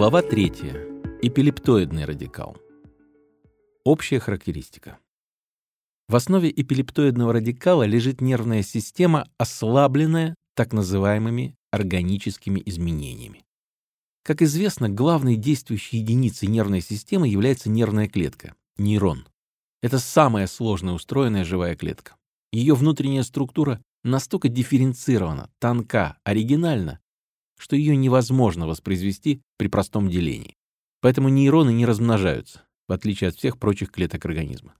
Глава 3. Эпилептоидный радикал. Общая характеристика. В основе эпилептоидного радикала лежит нервная система, ослабленная так называемыми органическими изменениями. Как известно, главной действующей единицей нервной системы является нервная клетка – нейрон. Это самая сложно устроенная живая клетка. Ее внутренняя структура настолько дифференцирована, тонка, оригинальна, что ее невозможно воспроизвести при простом делении. Поэтому нейроны не размножаются, в отличие от всех прочих клеток организма.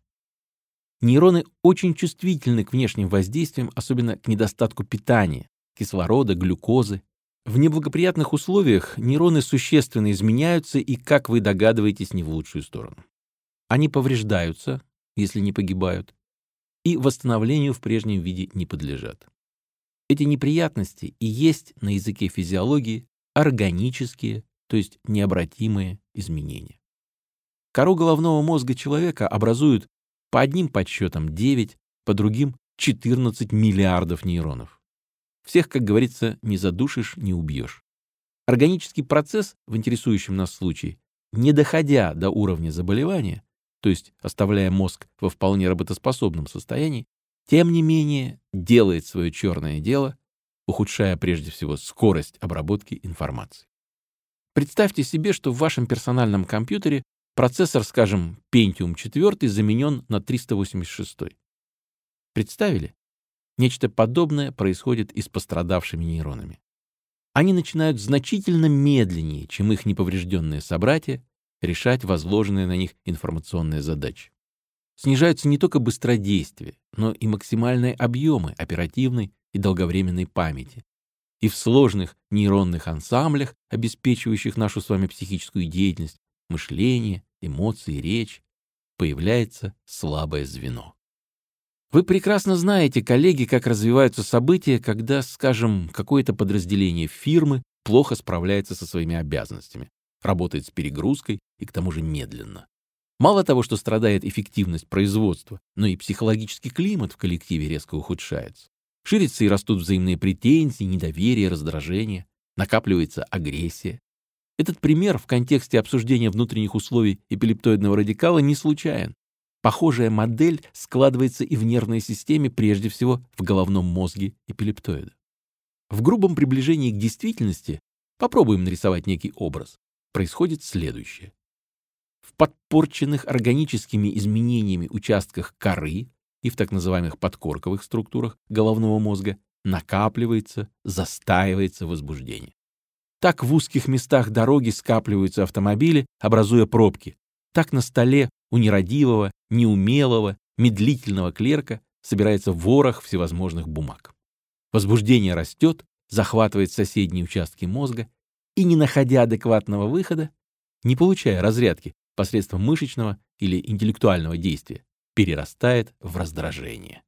Нейроны очень чувствительны к внешним воздействиям, особенно к недостатку питания, кислорода, глюкозы. В неблагоприятных условиях нейроны существенно изменяются и, как вы догадываетесь, не в лучшую сторону. Они повреждаются, если не погибают, и восстановлению в прежнем виде не подлежат. Эти неприятности и есть на языке физиологии органические, то есть необратимые изменения. Кору головного мозга человека образуют по одним подсчетам 9, по другим 14 миллиардов нейронов. Всех, как говорится, не задушишь, не убьешь. Органический процесс в интересующем нас случае, не доходя до уровня заболевания, то есть оставляя мозг во вполне работоспособном состоянии, тем не менее делает свое черное дело, ухудшая прежде всего скорость обработки информации. Представьте себе, что в вашем персональном компьютере процессор, скажем, Pentium 4 заменен на 386. Представили? Нечто подобное происходит и с пострадавшими нейронами. Они начинают значительно медленнее, чем их неповрежденные собратья, решать возложенные на них информационные задачи снижаются не только быстродействие, но и максимальные объемы оперативной и долговременной памяти. И в сложных нейронных ансамблях, обеспечивающих нашу с вами психическую деятельность, мышление, эмоции, речь, появляется слабое звено. Вы прекрасно знаете, коллеги, как развиваются события, когда, скажем, какое-то подразделение фирмы плохо справляется со своими обязанностями, работает с перегрузкой и к тому же медленно. Мало того, что страдает эффективность производства, но и психологический климат в коллективе резко ухудшается. Ширятся и растут взаимные претензии, недоверие, раздражение, накапливается агрессия. Этот пример в контексте обсуждения внутренних условий эпилептоидного радикала не случайен. Похожая модель складывается и в нервной системе, прежде всего в головном мозге эпилептоида. В грубом приближении к действительности, попробуем нарисовать некий образ, происходит следующее в подпорченных органическими изменениями участках коры и в так называемых подкорковых структурах головного мозга накапливается, застаивается возбуждение. Так в узких местах дороги скапливаются автомобили, образуя пробки. Так на столе у нерадивого, неумелого, медлительного клерка собирается ворох всевозможных бумаг. Возбуждение растет, захватывает соседние участки мозга и, не находя адекватного выхода, не получая разрядки, посредством мышечного или интеллектуального действия перерастает в раздражение.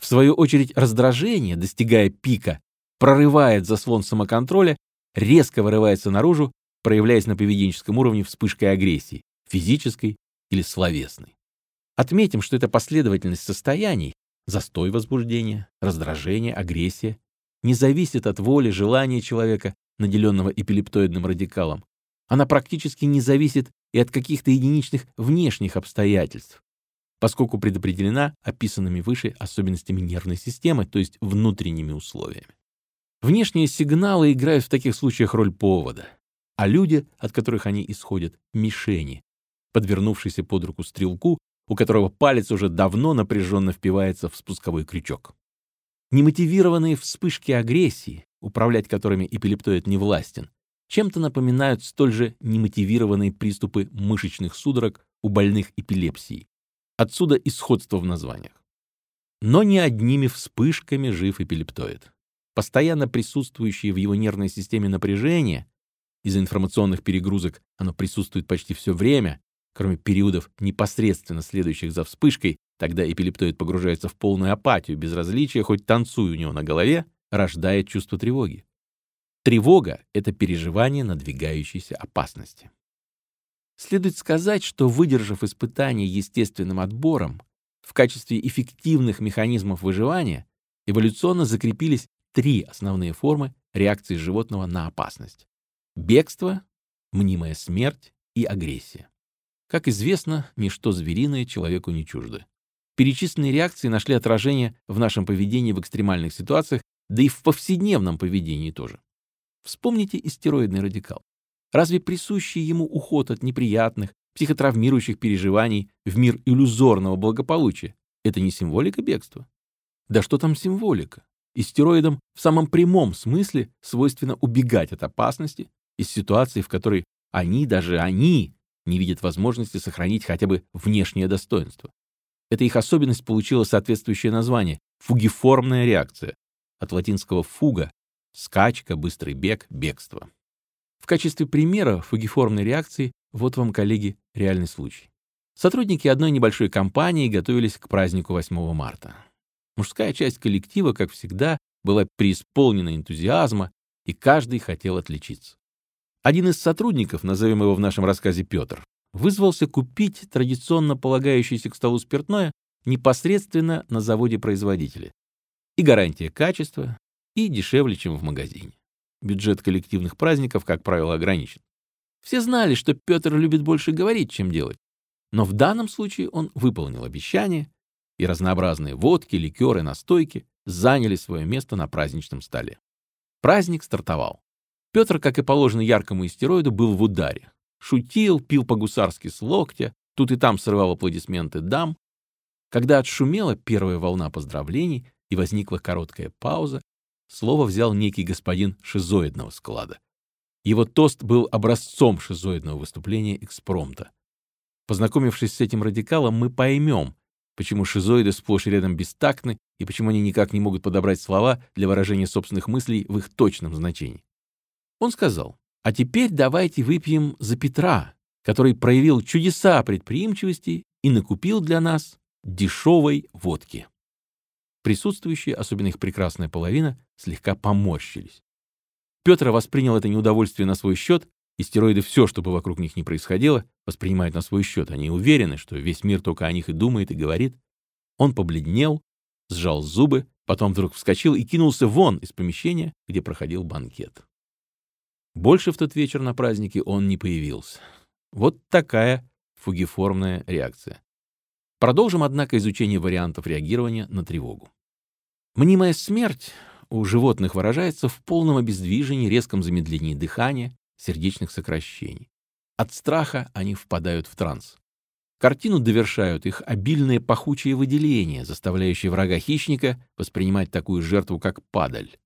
В свою очередь раздражение, достигая пика, прорывает заслон самоконтроля, резко вырывается наружу, проявляясь на поведенческом уровне вспышкой агрессии, физической или словесной. Отметим, что эта последовательность состояний застой возбуждения, раздражение, агрессия не зависит от воли, желания человека, наделенного эпилептоидным радикалом. Она практически не зависит и от каких-то единичных внешних обстоятельств, поскольку предопределена описанными выше особенностями нервной системы, то есть внутренними условиями. Внешние сигналы играют в таких случаях роль повода, а люди, от которых они исходят, — мишени, подвернувшиеся под руку стрелку, у которого палец уже давно напряженно впивается в спусковой крючок. Немотивированные вспышки агрессии, управлять которыми эпилептоид не властен, чем-то напоминают столь же немотивированные приступы мышечных судорог у больных эпилепсией. Отсюда и сходство в названиях. Но не одними вспышками жив эпилептоид. Постоянно присутствующее в его нервной системе напряжение, из-за информационных перегрузок оно присутствует почти все время, кроме периодов, непосредственно следующих за вспышкой, тогда эпилептоид погружается в полную апатию, безразличие, хоть танцуй у него на голове, рождает чувство тревоги. Тревога — это переживание надвигающейся опасности. Следует сказать, что выдержав испытание естественным отбором, в качестве эффективных механизмов выживания эволюционно закрепились три основные формы реакции животного на опасность. Бегство, мнимая смерть и агрессия. Как известно, ничто звериное человеку не чуждо. Перечисленные реакции нашли отражение в нашем поведении в экстремальных ситуациях, да и в повседневном поведении тоже. Вспомните истероидный радикал. Разве присущий ему уход от неприятных, психотравмирующих переживаний в мир иллюзорного благополучия — это не символика бегства? Да что там символика? Истероидам в самом прямом смысле свойственно убегать от опасности из ситуации, в которой они, даже они, не видят возможности сохранить хотя бы внешнее достоинство. Эта их особенность получила соответствующее название — фугиформная реакция, от латинского «фуга» — скачка, быстрый бег, бегство. В качестве примера фугиформной реакции вот вам, коллеги, реальный случай. Сотрудники одной небольшой компании готовились к празднику 8 марта. Мужская часть коллектива, как всегда, была преисполнена энтузиазма, и каждый хотел отличиться. Один из сотрудников, назовем его в нашем рассказе Петр, вызвался купить традиционно полагающееся к столу спиртное непосредственно на заводе производителя. И гарантия качества, и дешевле, чем в магазине. Бюджет коллективных праздников, как правило, ограничен. Все знали, что Петр любит больше говорить, чем делать. Но в данном случае он выполнил обещание, и разнообразные водки, ликеры, настойки заняли свое место на праздничном столе. Праздник стартовал. Петр, как и положено яркому истероиду, был в ударе. Шутил, пил по-гусарски с локтя, тут и там срывал аплодисменты дам. Когда отшумела первая волна поздравлений и возникла короткая пауза, слово взял некий господин шизоидного склада. Его тост был образцом шизоидного выступления экспромта. Познакомившись с этим радикалом, мы поймем, почему шизоиды сплошь и рядом бестактны и почему они никак не могут подобрать слова для выражения собственных мыслей в их точном значении. Он сказал, а теперь давайте выпьем за Петра, который проявил чудеса предприимчивости и накупил для нас дешевой водки. Присутствующие, особенно их прекрасная половина, слегка поморщились. Петр воспринял это неудовольствие на свой счет, и стероиды все, что бы вокруг них не происходило, воспринимают на свой счет. Они уверены, что весь мир только о них и думает, и говорит. Он побледнел, сжал зубы, потом вдруг вскочил и кинулся вон из помещения, где проходил банкет. Больше в тот вечер на празднике он не появился. Вот такая фугиформная реакция. Продолжим, однако, изучение вариантов реагирования на тревогу. Мнимая смерть у животных выражается в полном обездвижении, резком замедлении дыхания, сердечных сокращений. От страха они впадают в транс. Картину довершают их обильные пахучие выделения, заставляющие врага-хищника воспринимать такую жертву, как падаль.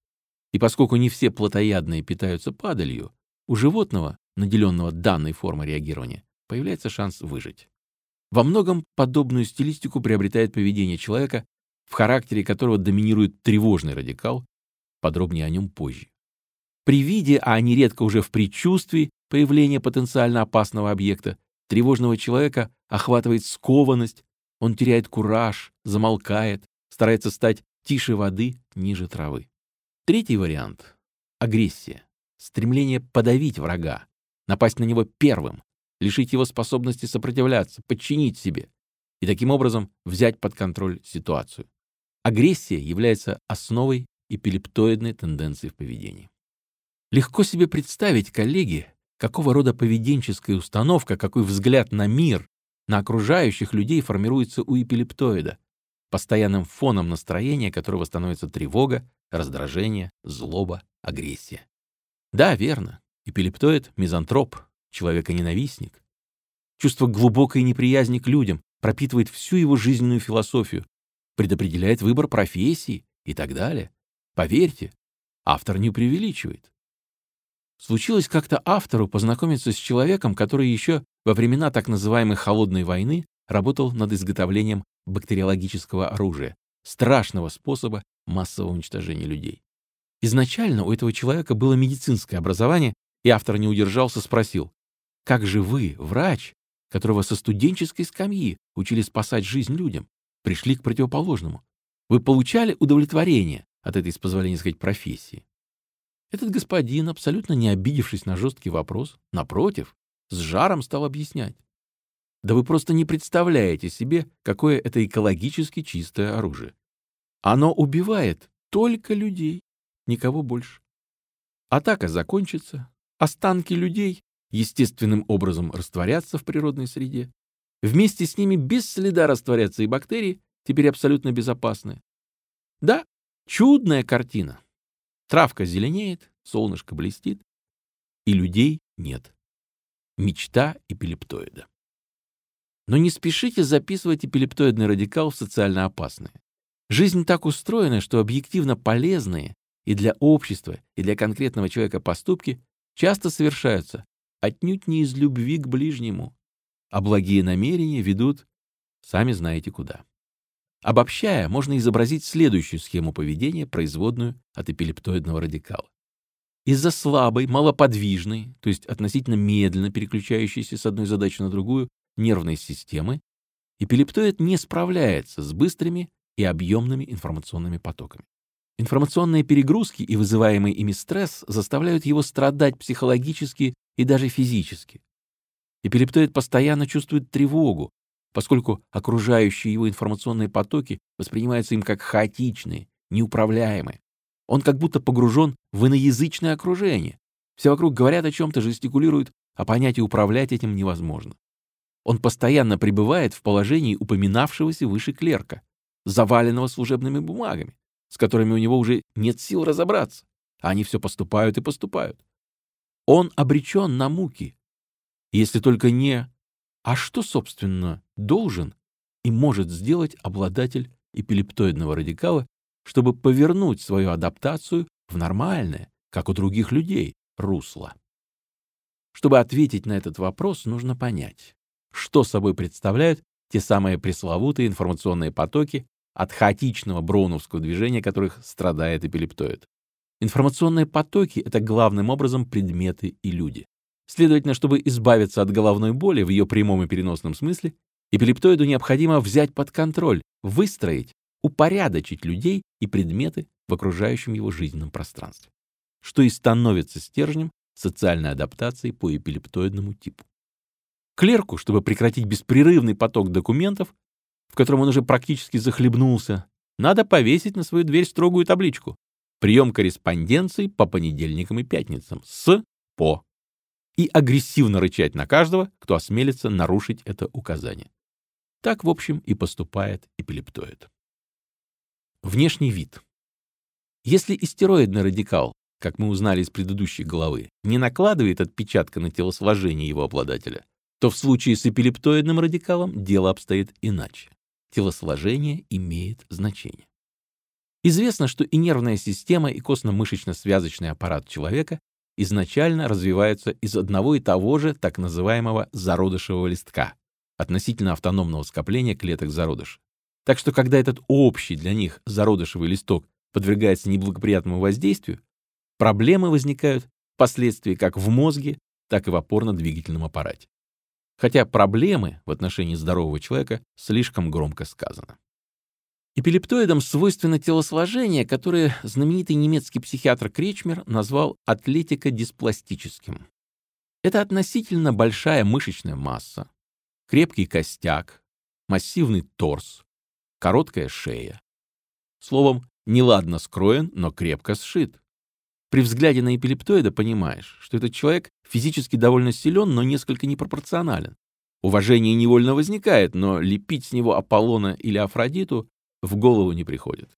И поскольку не все плотоядные питаются падалью, у животного, наделенного данной формой реагирования, появляется шанс выжить. Во многом подобную стилистику приобретает поведение человека, в характере которого доминирует тревожный радикал, подробнее о нем позже. При виде, а нередко уже в предчувствии появления потенциально опасного объекта, тревожного человека охватывает скованность, он теряет кураж, замолкает, старается стать тише воды, ниже травы. Третий вариант — агрессия, стремление подавить врага, напасть на него первым, лишить его способности сопротивляться, подчинить себе и таким образом взять под контроль ситуацию. Агрессия является основой эпилептоидной тенденции в поведении. Легко себе представить, коллеги, какого рода поведенческая установка, какой взгляд на мир, на окружающих людей формируется у эпилептоида, постоянным фоном настроения которого становится тревога, раздражение, злоба, агрессия. Да, верно, эпилептоид — мизантроп, человеконенавистник. Чувство глубокой неприязни к людям пропитывает всю его жизненную философию, предопределяет выбор профессии и так далее. Поверьте, автор не преувеличивает. Случилось как-то автору познакомиться с человеком, который еще во времена так называемой «холодной войны» работал над изготовлением бактериологического оружия, страшного способа массового уничтожения людей. Изначально у этого человека было медицинское образование, и автор не удержался, спросил, «Как же вы, врач, которого со студенческой скамьи учили спасать жизнь людям, пришли к противоположному? Вы получали удовлетворение от этой, с позволения сказать, профессии?» Этот господин, абсолютно не обидевшись на жесткий вопрос, напротив, с жаром стал объяснять. Да вы просто не представляете себе, какое это экологически чистое оружие. Оно убивает только людей, никого больше. Атака закончится, останки людей естественным образом растворяться в природной среде. Вместе с ними без следа растворятся и бактерии, теперь абсолютно безопасные. Да, чудная картина. Травка зеленеет, солнышко блестит, и людей нет. Мечта эпилептоида. Но не спешите записывать эпилептоидный радикал в социально опасные. Жизнь так устроена, что объективно полезные и для общества, и для конкретного человека поступки часто совершаются отнюдь не из любви к ближнему, а благие намерения ведут сами знаете куда. Обобщая, можно изобразить следующую схему поведения, производную от эпилептоидного радикала. Из-за слабой, малоподвижной, то есть относительно медленно переключающейся с одной задачи на другую, нервной системы, эпилептоид не справляется с быстрыми и объемными информационными потоками. Информационные перегрузки и вызываемый ими стресс заставляют его страдать психологически и даже физически. Эпилептоид постоянно чувствует тревогу, поскольку окружающие его информационные потоки воспринимаются им как хаотичные, неуправляемые. Он как будто погружен в иноязычное окружение. Все вокруг говорят о чем-то, жестикулируют, а понять и управлять этим невозможно. Он постоянно пребывает в положении упоминавшегося выше клерка, заваленного служебными бумагами, с которыми у него уже нет сил разобраться, а они все поступают и поступают. Он обречен на муки, если только не а что, собственно, должен и может сделать обладатель эпилептоидного радикала, чтобы повернуть свою адаптацию в нормальное, как у других людей, русло? Чтобы ответить на этот вопрос, нужно понять, что собой представляют те самые пресловутые информационные потоки от хаотичного броуновского движения, которых страдает эпилептоид. Информационные потоки — это главным образом предметы и люди. Следовательно, чтобы избавиться от головной боли в ее прямом и переносном смысле, эпилептоиду необходимо взять под контроль, выстроить, упорядочить людей и предметы в окружающем его жизненном пространстве, что и становится стержнем социальной адаптации по эпилептоидному типу. Клерку, чтобы прекратить беспрерывный поток документов, в котором он уже практически захлебнулся, надо повесить на свою дверь строгую табличку «Прием корреспонденции по понедельникам и пятницам с по» и агрессивно рычать на каждого, кто осмелится нарушить это указание. Так, в общем, и поступает эпилептоид. Внешний вид. Если истероидный радикал, как мы узнали из предыдущей главы, не накладывает отпечатка на телосложение его обладателя, то в случае с эпилептоидным радикалом дело обстоит иначе. Телосложение имеет значение. Известно, что и нервная система, и костно-мышечно-связочный аппарат человека изначально развиваются из одного и того же так называемого зародышевого листка, относительно автономного скопления клеток зародыша. Так что когда этот общий для них зародышевый листок подвергается неблагоприятному воздействию, проблемы возникают впоследствии как в мозге, так и в опорно-двигательном аппарате. Хотя проблемы в отношении здорового человека слишком громко сказано. Эпилептоидам свойственно телосложение, которое знаменитый немецкий психиатр Кречмер назвал атлетико-диспластическим. Это относительно большая мышечная масса, крепкий костяк, массивный торс, короткая шея. Словом, неладно скроен, но крепко сшит. При взгляде на эпилептоида понимаешь, что этот человек физически довольно силен, но несколько непропорционален. Уважение невольно возникает, но лепить с него Аполлона или Афродиту в голову не приходит.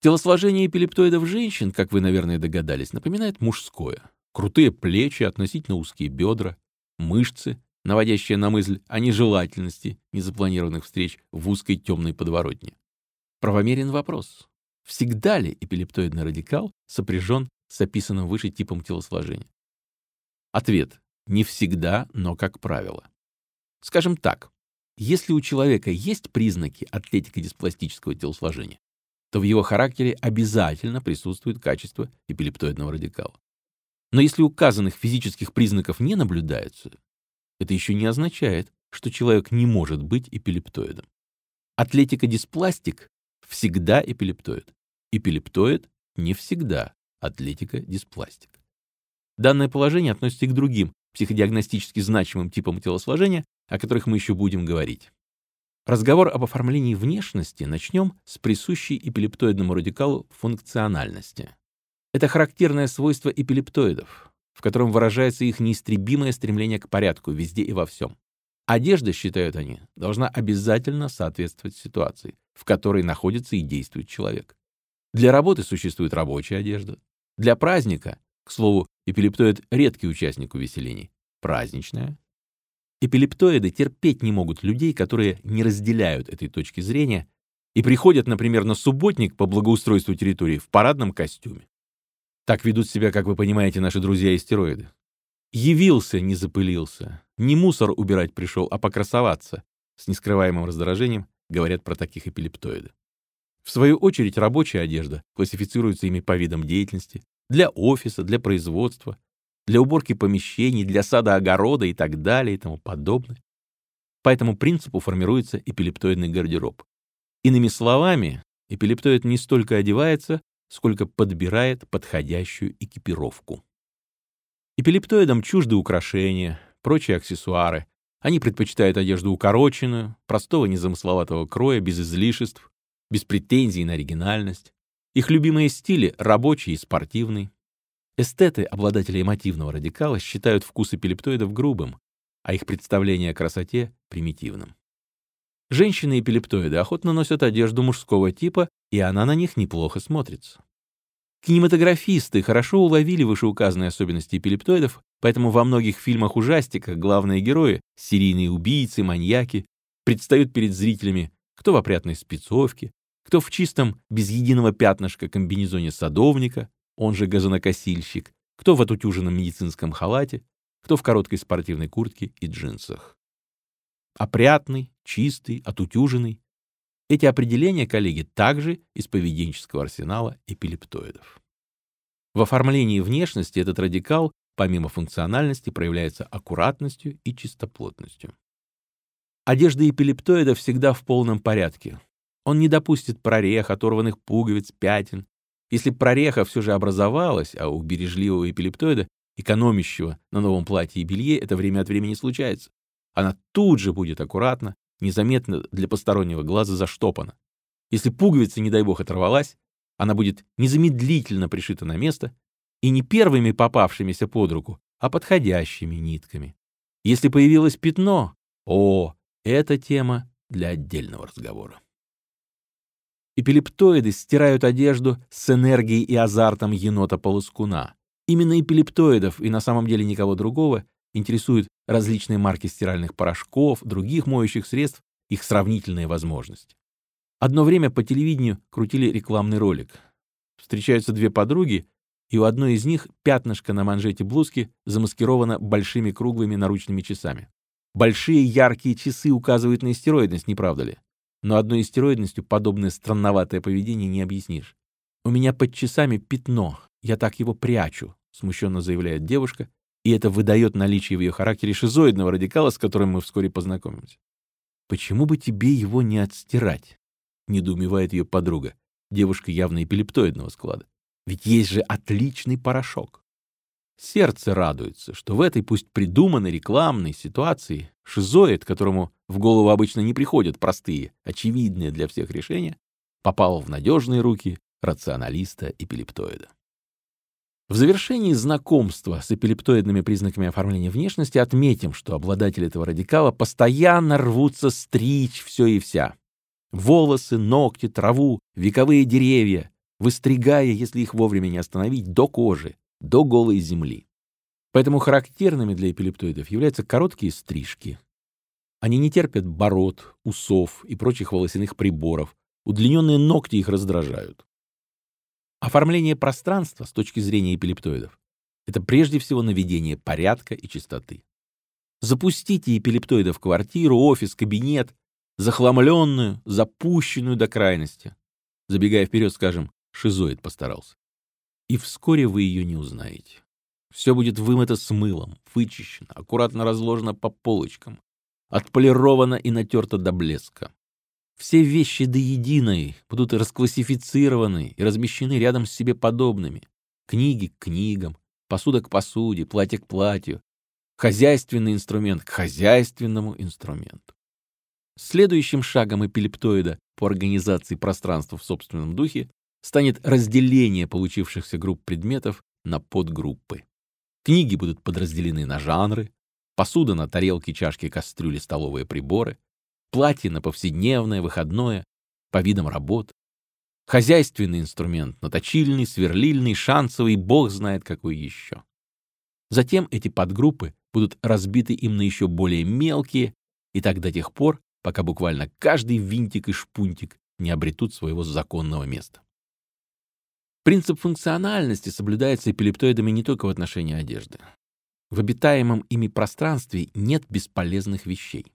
Телосложение эпилептоидов женщин, как вы, наверное, догадались, напоминает мужское. Крутые плечи, относительно узкие бедра, мышцы, наводящие на мысль о нежелательности незапланированных встреч в узкой темной подворотне. Правомерен вопрос. Всегда ли эпилептоидный радикал сопряжен с описанным выше типом телосложения? Ответ. Не всегда, но как правило. Скажем так, если у человека есть признаки атлетико-диспластического телосложения, то в его характере обязательно присутствует качество эпилептоидного радикала. Но если указанных физических признаков не наблюдается, это еще не означает, что человек не может быть эпилептоидом. Атлетико-диспластик всегда эпилептоид. Эпилептоид не всегда атлетико-диспластик. Данное положение относится и к другим психодиагностически значимым типам телосложения, о которых мы еще будем говорить. Разговор об оформлении внешности начнем с присущей эпилептоидному радикалу функциональности. Это характерное свойство эпилептоидов. в котором выражается их неистребимое стремление к порядку везде и во всем. Одежда, считают они, должна обязательно соответствовать ситуации, в которой находится и действует человек. Для работы существует рабочая одежда. Для праздника, к слову, эпилептоид — редкий участник увеселений, праздничная. Эпилептоиды терпеть не могут людей, которые не разделяют этой точки зрения и приходят, например, на субботник по благоустройству территории в парадном костюме. Так ведут себя, как вы понимаете, наши друзья-истероиды. Явился, не запылился. Не мусор убирать пришел, а покрасоваться. С нескрываемым раздражением говорят про таких эпилептоиды. В свою очередь, рабочая одежда классифицируется ими по видам деятельности, для офиса, для производства, для уборки помещений, для сада-огорода и так далее и тому подобное. По этому принципу формируется эпилептоидный гардероб. Иными словами, эпилептоид не столько одевается, сколько подбирает подходящую экипировку. Эпилептоидам чужды украшения, прочие аксессуары. Они предпочитают одежду укороченную, простого незамысловатого кроя, без излишеств, без претензий на оригинальность. Их любимые стили — рабочий и спортивный. Эстеты, обладатели эмотивного радикала, считают вкус эпилептоидов грубым, а их представление о красоте — примитивным. Женщины-эпилептоиды охотно носят одежду мужского типа, и она на них неплохо смотрится. Кинематографисты хорошо уловили вышеуказанные особенности эпилептоидов, поэтому во многих фильмах-ужастиках главные герои, серийные убийцы, маньяки, предстают перед зрителями кто в опрятной спецовке, кто в чистом, без единого пятнышка комбинезоне садовника, он же газонокосильщик, кто в отутюженном медицинском халате, кто в короткой спортивной куртке и джинсах. Опрятный, чистый, отутюженный эти определения, коллеги, также из поведенческого арсенала эпилептоидов. В оформлении внешности этот радикал, помимо функциональности, проявляется аккуратностью и чистоплотностью. Одежда эпилептоида всегда в полном порядке. Он не допустит прорех, оторванных пуговиц, пятен. Если прореха все же образовалась, а у бережливого эпилептоида, экономящего на новом платье и белье, это время от времени случается, она тут же будет аккуратно, незаметно для постороннего глаза заштопана. Если пуговица, не дай бог, оторвалась, она будет незамедлительно пришита на место и не первыми попавшимися под руку, а подходящими нитками. Если появилось пятно, о, это тема для отдельного разговора. Эпилептоиды стирают одежду с энергией и азартом енота-полоскуна. Именно эпилептоидов и на самом деле никого другого интересуют различные марки стиральных порошков, других моющих средств, их сравнительные возможности. Одно время по телевидению крутили рекламный ролик. Встречаются две подруги, и у одной из них пятнышко на манжете блузки замаскировано большими круглыми наручными часами. Большие яркие часы указывают на истероидность, не правда ли? Но одной истероидностью подобное странноватое поведение не объяснишь. «У меня под часами пятно, я так его прячу», смущенно заявляет девушка, и это выдает наличие в ее характере шизоидного радикала, с которым мы вскоре познакомимся. «Почему бы тебе его не отстирать?» — недоумевает ее подруга, девушка явно эпилептоидного склада. «Ведь есть же отличный порошок». Сердце радуется, что в этой пусть придуманной рекламной ситуации шизоид, которому в голову обычно не приходят простые, очевидные для всех решения, попал в надежные руки рационалиста-эпилептоида. В завершении знакомства с эпилептоидными признаками оформления внешности отметим, что обладатели этого радикала постоянно рвутся стричь все и вся. Волосы, ногти, траву, вековые деревья, выстригая, если их вовремя не остановить, до кожи, до голой земли. Поэтому характерными для эпилептоидов являются короткие стрижки. Они не терпят бород, усов и прочих волосяных приборов, удлиненные ногти их раздражают. Оформление пространства с точки зрения эпилептоидов — это прежде всего наведение порядка и чистоты. Запустите эпилептоида в квартиру, офис, кабинет, захламленную, запущенную до крайности. Забегая вперед, скажем, шизоид постарался. И вскоре вы ее не узнаете. Все будет вымыто с мылом, вычищено, аккуратно разложено по полочкам, отполировано и натерто до блеска. Все вещи до единой будут расклассифицированы и размещены рядом с себе подобными. Книги к книгам, посуда к посуде, платье к платью, хозяйственный инструмент к хозяйственному инструменту. Следующим шагом эпилептоида по организации пространства в собственном духе станет разделение получившихся групп предметов на подгруппы. Книги будут подразделены на жанры, посуда на тарелки, чашки, кастрюли, столовые приборы, платье на повседневное, выходное, по видам работ, хозяйственный инструмент на точильный, сверлильный, шансовый, бог знает какой еще. Затем эти подгруппы будут разбиты им на еще более мелкие, и так до тех пор, пока буквально каждый винтик и шпунтик не обретут своего законного места. Принцип функциональности соблюдается эпилептоидами не только в отношении одежды. В обитаемом ими пространстве нет бесполезных вещей.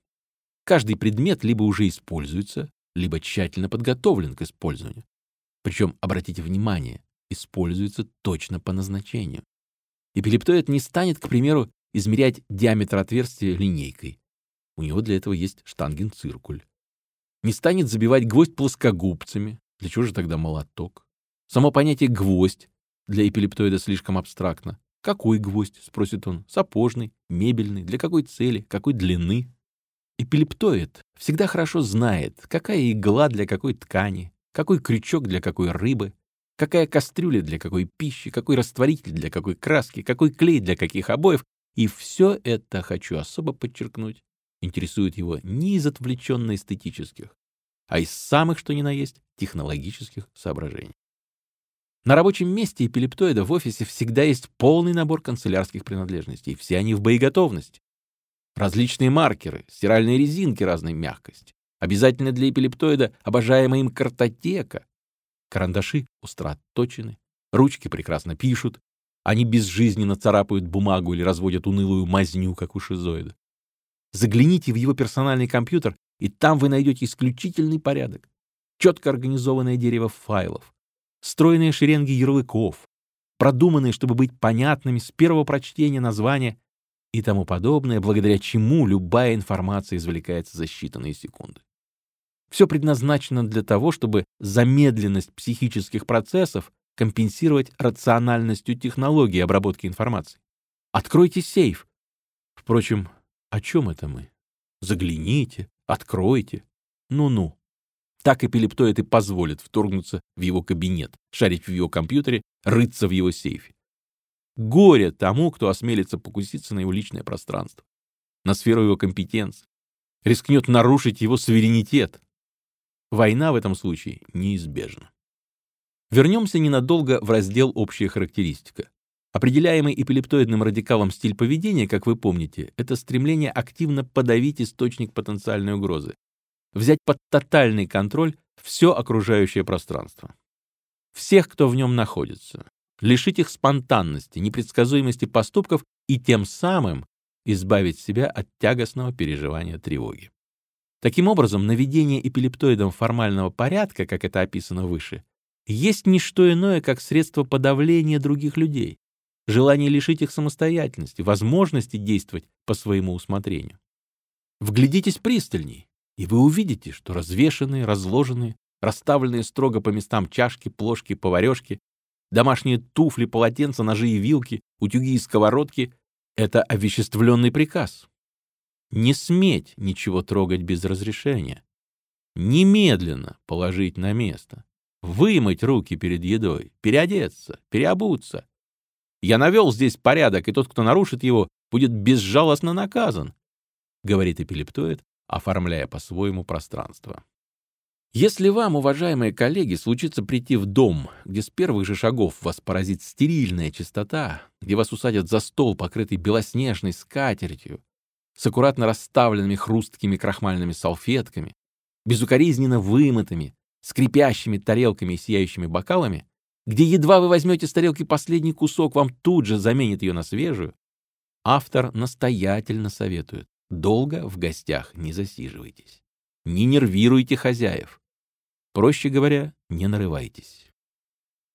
Каждый предмет либо уже используется, либо тщательно подготовлен к использованию. Причем, обратите внимание, используется точно по назначению. Эпилептоид не станет, к примеру, измерять диаметр отверстия линейкой. У него для этого есть штангенциркуль. Не станет забивать гвоздь плоскогубцами. Для чего же тогда молоток? Само понятие «гвоздь» для эпилептоида слишком абстрактно. «Какой гвоздь?» — спросит он. «Сапожный, мебельный, для какой цели, какой длины?» Эпилептоид всегда хорошо знает, какая игла для какой ткани, какой крючок для какой рыбы, какая кастрюля для какой пищи, какой растворитель для какой краски, какой клей для каких обоев. И все это, хочу особо подчеркнуть, интересует его не из отвлеченно-эстетических, а из самых, что ни на есть, технологических соображений. На рабочем месте эпилептоида в офисе всегда есть полный набор канцелярских принадлежностей, все они в боеготовности. Различные маркеры, стиральные резинки разной мягкости. Обязательно для эпилептоида обожаемая им картотека. Карандаши остро отточены, ручки прекрасно пишут, они безжизненно царапают бумагу или разводят унылую мазню, как у шизоида. Загляните в его персональный компьютер, и там вы найдете исключительный порядок. Четко организованное дерево файлов, стройные шеренги ярлыков, продуманные, чтобы быть понятными с первого прочтения названия и тому подобное, благодаря чему любая информация извлекается за считанные секунды. Все предназначено для того, чтобы замедленность психических процессов компенсировать рациональностью технологии обработки информации. Откройте сейф. Впрочем, о чем это мы? Загляните, откройте. Ну-ну. Так эпилептоид и позволит вторгнуться в его кабинет, шарить в его компьютере, рыться в его сейфе. Горе тому, кто осмелится покуситься на его личное пространство, на сферу его компетенции, рискнет нарушить его суверенитет. Война в этом случае неизбежна. Вернемся ненадолго в раздел «Общая характеристика». Определяемый эпилептоидным радикалом стиль поведения, как вы помните, это стремление активно подавить источник потенциальной угрозы, взять под тотальный контроль все окружающее пространство. Всех, кто в нем находится, лишить их спонтанности, непредсказуемости поступков и тем самым избавить себя от тягостного переживания тревоги. Таким образом, наведение эпилептоидом формального порядка, как это описано выше, есть не что иное, как средство подавления других людей, желание лишить их самостоятельности, возможности действовать по своему усмотрению. Вглядитесь пристальней, и вы увидите, что развешанные, разложенные, расставленные строго по местам чашки, плошки, поварешки, домашние туфли, полотенца, ножи и вилки, утюги и сковородки — это овеществленный приказ. Не сметь ничего трогать без разрешения. Немедленно положить на место. Вымыть руки перед едой, переодеться, переобуться. Я навел здесь порядок, и тот, кто нарушит его, будет безжалостно наказан, — говорит эпилептоид, оформляя по-своему пространство. Если вам, уважаемые коллеги, случится прийти в дом, где с первых же шагов вас поразит стерильная чистота, где вас усадят за стол, покрытый белоснежной скатертью, с аккуратно расставленными хрусткими крахмальными салфетками, безукоризненно вымытыми, скрипящими тарелками и сияющими бокалами, где едва вы возьмете с тарелки последний кусок, вам тут же заменит ее на свежую, автор настоятельно советует Долго в гостях не засиживайтесь. Не нервируйте хозяев. Проще говоря, не нарывайтесь.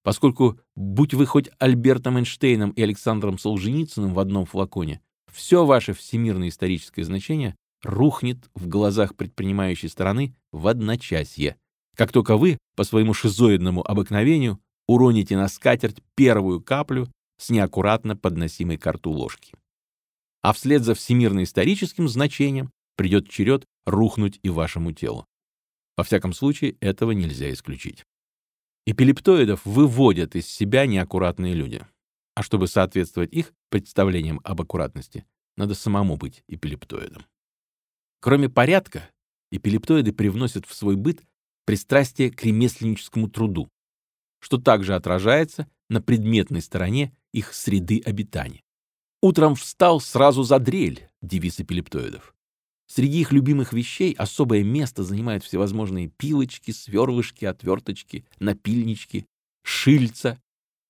Поскольку, будь вы хоть Альбертом Эйнштейном и Александром Солженицыным в одном флаконе, все ваше всемирное историческое значение рухнет в глазах предпринимающей стороны в одночасье, как только вы, по своему шизоидному обыкновению, уроните на скатерть первую каплю с неаккуратно подносимой к рту ложки а вслед за всемирно-историческим значением придет черед рухнуть и вашему телу. Во всяком случае, этого нельзя исключить. Эпилептоидов выводят из себя неаккуратные люди. А чтобы соответствовать их представлениям об аккуратности, надо самому быть эпилептоидом. Кроме порядка, эпилептоиды привносят в свой быт пристрастие к ремесленническому труду, что также отражается на предметной стороне их среды обитания. Утром встал, сразу за дрель, девиз эпилептоидов. Среди их любимых вещей особое место занимают всевозможные пилочки, сверлышки, отверточки, напильнички, шильца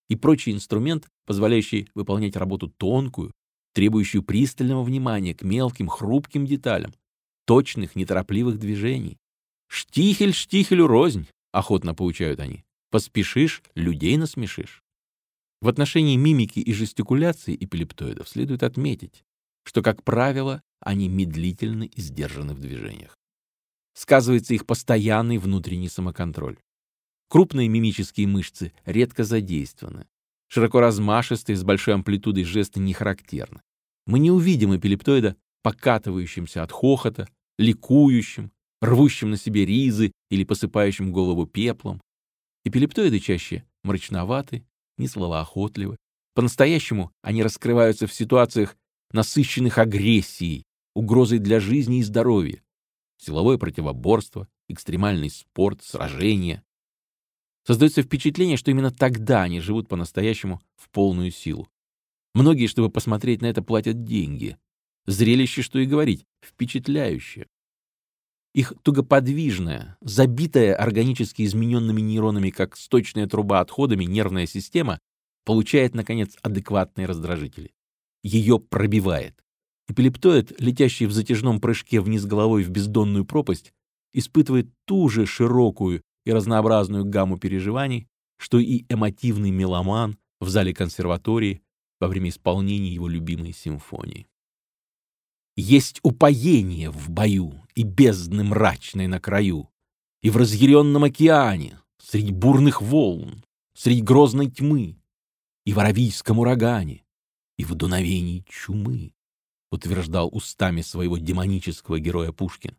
и прочий инструмент, позволяющий выполнять работу тонкую, требующую пристального внимания к мелким, хрупким деталям, точных, неторопливых движений. «Штихель штихелю рознь», — охотно поучают они. «Поспешишь — людей насмешишь». В отношении мимики и жестикуляции эпилептоидов следует отметить, что, как правило, они медлительны и сдержаны в движениях. Сказывается их постоянный внутренний самоконтроль. Крупные мимические мышцы редко задействованы. Широко размашистые, с большой амплитудой жесты не характерны. Мы не увидим эпилептоида покатывающимся от хохота, ликующим, рвущим на себе ризы или посыпающим голову пеплом. Эпилептоиды чаще мрачноваты, несловоохотливы. По-настоящему они раскрываются в ситуациях, насыщенных агрессией, угрозой для жизни и здоровья, силовое противоборство, экстремальный спорт, сражения. Создается впечатление, что именно тогда они живут по-настоящему в полную силу. Многие, чтобы посмотреть на это, платят деньги. Зрелище, что и говорить, впечатляющее. Их тугоподвижная, забитая органически измененными нейронами, как сточная труба отходами, нервная система получает, наконец, адекватные раздражители. Ее пробивает. Эпилептоид, летящий в затяжном прыжке вниз головой в бездонную пропасть, испытывает ту же широкую и разнообразную гамму переживаний, что и эмотивный меломан в зале консерватории во время исполнения его любимой симфонии. Есть упоение в бою и бездны мрачной на краю, и в разъяренном океане, среди бурных волн, среди грозной тьмы, и в аравийском урагане, и в дуновении чумы утверждал устами своего демонического героя Пушкин.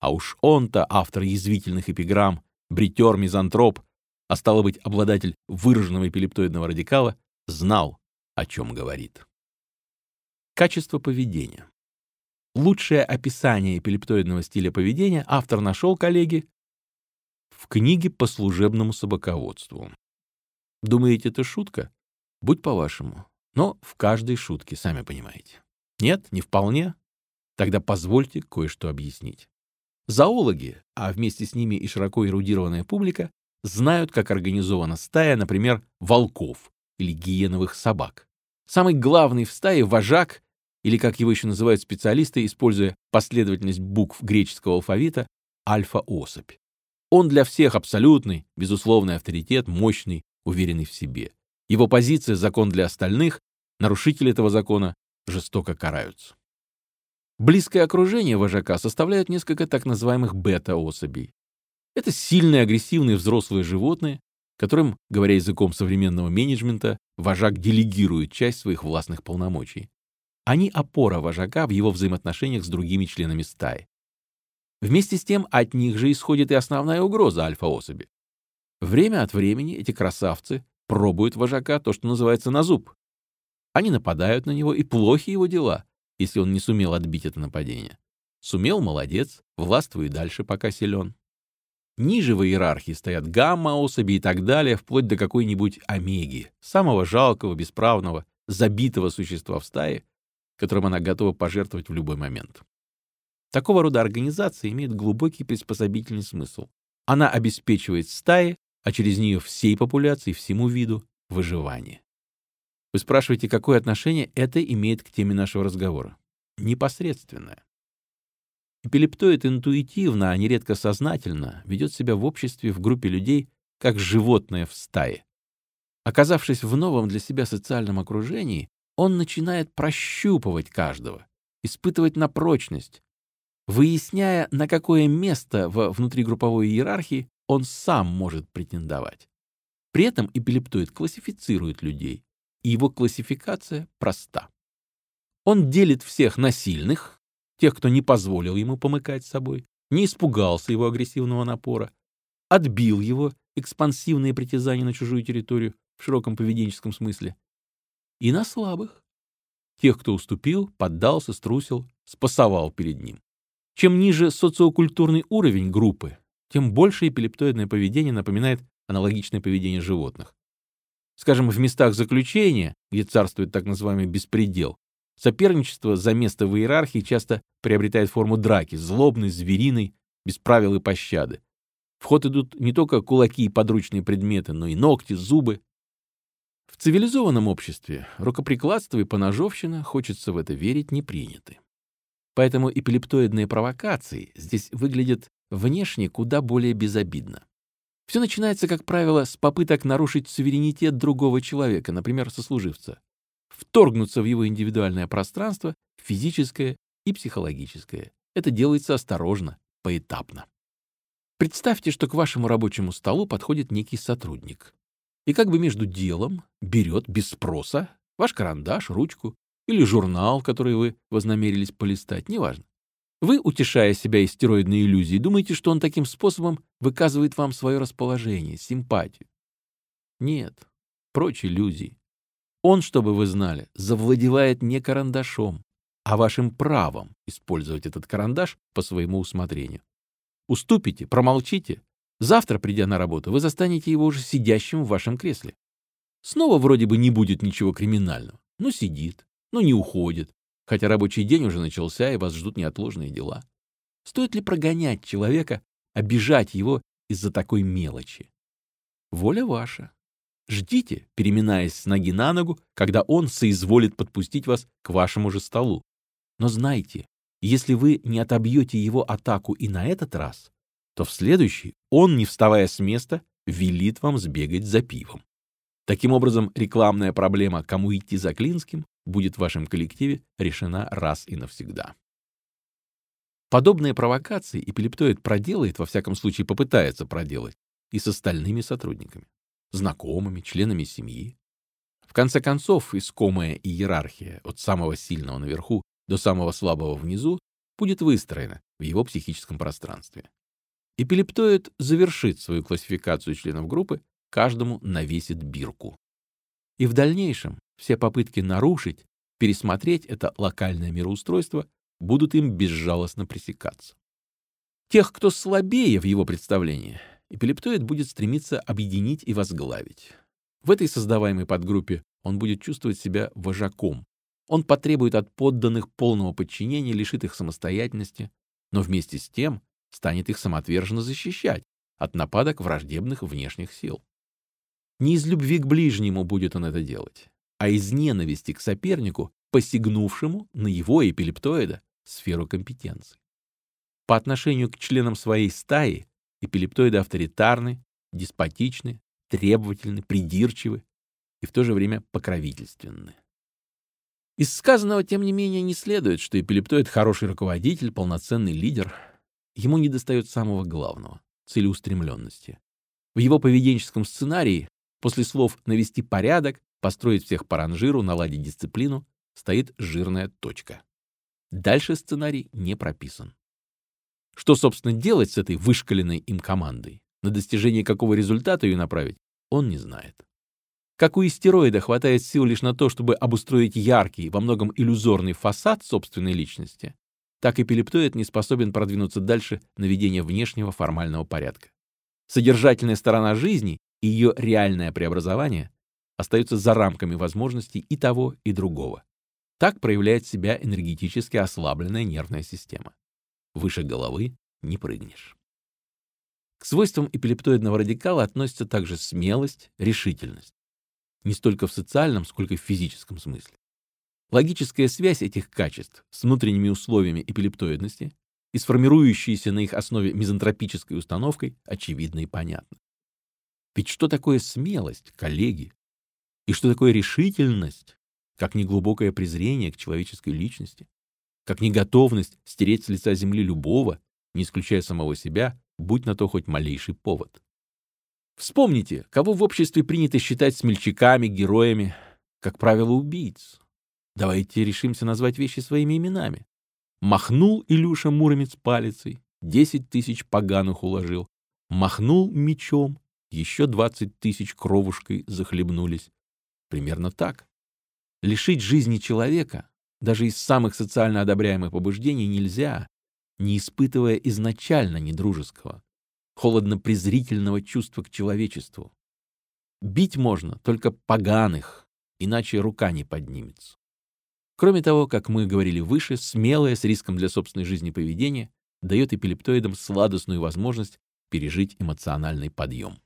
А уж он-то, автор язвительных эпиграмм, бритер, мизантроп, а стало быть, обладатель выраженного эпилептоидного радикала, знал, о чем говорит. Качество поведения. Лучшее описание эпилептоидного стиля поведения автор нашел, коллеги, в книге по служебному собаководству. Думаете, это шутка? Будь по-вашему. Но в каждой шутке, сами понимаете. Нет, не вполне? Тогда позвольте кое-что объяснить. Зоологи, а вместе с ними и широко эрудированная публика, знают, как организована стая, например, волков или гиеновых собак. Самый главный в стае вожак, или как его еще называют специалисты, используя последовательность букв греческого алфавита, альфа-особь. Он для всех абсолютный, безусловный авторитет, мощный, уверенный в себе. Его позиция — закон для остальных, нарушители этого закона жестоко караются. Близкое окружение вожака составляют несколько так называемых бета-особей. Это сильные агрессивные взрослые животные, которым, говоря языком современного менеджмента, вожак делегирует часть своих властных полномочий. Они опора вожака в его взаимоотношениях с другими членами стаи. Вместе с тем от них же исходит и основная угроза альфа-особи. Время от времени эти красавцы пробуют вожака то, что называется на зуб. Они нападают на него, и плохи его дела, если он не сумел отбить это нападение. Сумел — молодец, властвуй дальше, пока силен. Ниже в иерархии стоят гамма-особи и так далее, вплоть до какой-нибудь омеги, самого жалкого, бесправного, забитого существа в стае, которым она готова пожертвовать в любой момент. Такого рода организация имеет глубокий приспособительный смысл. Она обеспечивает стае, а через нее всей популяции, всему виду, выживание. Вы спрашиваете, какое отношение это имеет к теме нашего разговора? Непосредственное. Эпилептоид интуитивно, а нередко сознательно, ведет себя в обществе в группе людей, как животное в стае. Оказавшись в новом для себя социальном окружении, он начинает прощупывать каждого, испытывать на прочность, выясняя, на какое место в внутригрупповой иерархии он сам может претендовать. При этом эпилептоид классифицирует людей, и его классификация проста. Он делит всех на сильных, тех, кто не позволил ему помыкать собой, не испугался его агрессивного напора, отбил его экспансивные притязания на чужую территорию в широком поведенческом смысле, и на слабых. Тех, кто уступил, поддался, струсил, спасовал перед ним. Чем ниже социокультурный уровень группы, тем больше эпилептоидное поведение напоминает аналогичное поведение животных. Скажем, в местах заключения, где царствует так называемый беспредел, соперничество за место в иерархии часто приобретает форму драки, злобной, звериной, без правил и пощады. В ход идут не только кулаки и подручные предметы, но и ногти, зубы. В цивилизованном обществе рукоприкладство и поножовщина, хочется в это верить, не приняты. Поэтому эпилептоидные провокации здесь выглядят внешне куда более безобидно. Все начинается, как правило, с попыток нарушить суверенитет другого человека, например, сослуживца, вторгнуться в его индивидуальное пространство, физическое и психологическое. Это делается осторожно, поэтапно. Представьте, что к вашему рабочему столу подходит некий сотрудник и как бы между делом берет без спроса ваш карандаш, ручку или журнал, который вы вознамерились полистать, неважно. Вы, утешая себя истероидной иллюзией, думаете, что он таким способом выказывает вам свое расположение, симпатию. Нет, прочь иллюзии. Он, чтобы вы знали, завладевает не карандашом, а вашим правом использовать этот карандаш по своему усмотрению. Уступите, промолчите. Завтра, придя на работу, вы застанете его уже сидящим в вашем кресле. Снова вроде бы не будет ничего криминального. Ну, сидит, ну, не уходит, хотя рабочий день уже начался, и вас ждут неотложные дела. Стоит ли прогонять человека, обижать его из-за такой мелочи? Воля ваша. Ждите, переминаясь с ноги на ногу, когда он соизволит подпустить вас к вашему же столу. Но знайте, если вы не отобьете его атаку и на этот раз, то в следующий он, не вставая с места, велит вам сбегать за пивом. Таким образом, рекламная проблема «Кому идти за Клинским» будет в вашем коллективе решена раз и навсегда. Подобные провокации эпилептоид проделает, во всяком случае попытается проделать, и с остальными сотрудниками, знакомыми, членами семьи. В конце концов, искомая иерархия от самого сильного наверху до самого слабого внизу будет выстроена в его психическом пространстве. Эпилептоид завершит свою классификацию членов группы, каждому навесит бирку. И в дальнейшем все попытки нарушить, пересмотреть это локальное мироустройство будут им безжалостно пресекаться. Тех, кто слабее в его представлении, эпилептоид будет стремиться объединить и возглавить. В этой создаваемой подгруппе он будет чувствовать себя вожаком. Он потребует от подданных полного подчинения, лишит их самостоятельности, но вместе с тем станет их самоотверженно защищать от нападок враждебных внешних сил. Не из любви к ближнему будет он это делать, а из ненависти к сопернику, посягнувшему на его эпилептоида сферу компетенции. По отношению к членам своей стаи эпилептоиды авторитарны, деспотичны, требовательны, придирчивы и в то же время покровительственны. Из сказанного, тем не менее, не следует, что эпилептоид хороший руководитель, полноценный лидер. Ему недостает самого главного — целеустремленности. В его поведенческом сценарии после слов «навести порядок», «построить всех по ранжиру», «наладить дисциплину» стоит жирная точка. Дальше сценарий не прописан. Что, собственно, делать с этой вышкаленной им командой? На достижение какого результата ее направить, он не знает. Как у истероида хватает сил лишь на то, чтобы обустроить яркий, во многом иллюзорный фасад собственной личности, так и пилептоид не способен продвинуться дальше на ведение внешнего формального порядка. Содержательная сторона жизни и ее реальное преобразование остаются за рамками возможностей и того, и другого. Так проявляет себя энергетически ослабленная нервная система. Выше головы не прыгнешь. К свойствам эпилептоидного радикала относятся также смелость, решительность не столько в социальном, сколько в физическом смысле. Логическая связь этих качеств с внутренними условиями эпилептоидности и с на их основе мизантропической установкой очевидна и понятна. Ведь что такое смелость, коллеги? И что такое решительность, как неглубокое презрение к человеческой личности, как неготовность стереть с лица земли любого, не исключая самого себя, будь на то хоть малейший повод. Вспомните, кого в обществе принято считать смельчаками, героями, как правило, убийц. Давайте решимся назвать вещи своими именами. Махнул Илюша Муромец палицей, десять тысяч поганых уложил. Махнул мечом, еще двадцать тысяч кровушкой захлебнулись. Примерно так. Лишить жизни человека, даже из самых социально одобряемых побуждений, нельзя, не испытывая изначально недружеского, холодно-презрительного чувства к человечеству. Бить можно только поганых, иначе рука не поднимется. Кроме того, как мы говорили выше, смелое с риском для собственной жизни поведение дает эпилептоидам сладостную возможность пережить эмоциональный подъем.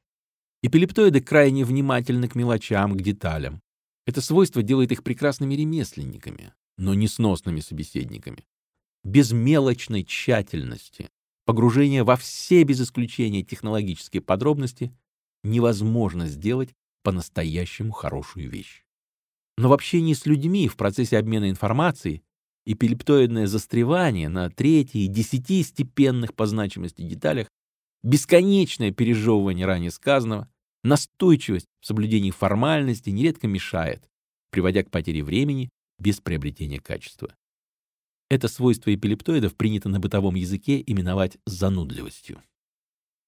Эпилептоиды крайне внимательны к мелочам, к деталям. Это свойство делает их прекрасными ремесленниками, но несносными собеседниками. Без мелочной тщательности, погружения во все без исключения технологические подробности невозможно сделать по-настоящему хорошую вещь. Но в общении с людьми в процессе обмена информацией эпилептоидное застревание на третьей и десятистепенных по значимости деталях, бесконечное пережевывание ранее сказанного, настойчивость в соблюдении формальности нередко мешает, приводя к потере времени без приобретения качества. Это свойство эпилептоидов принято на бытовом языке именовать занудливостью.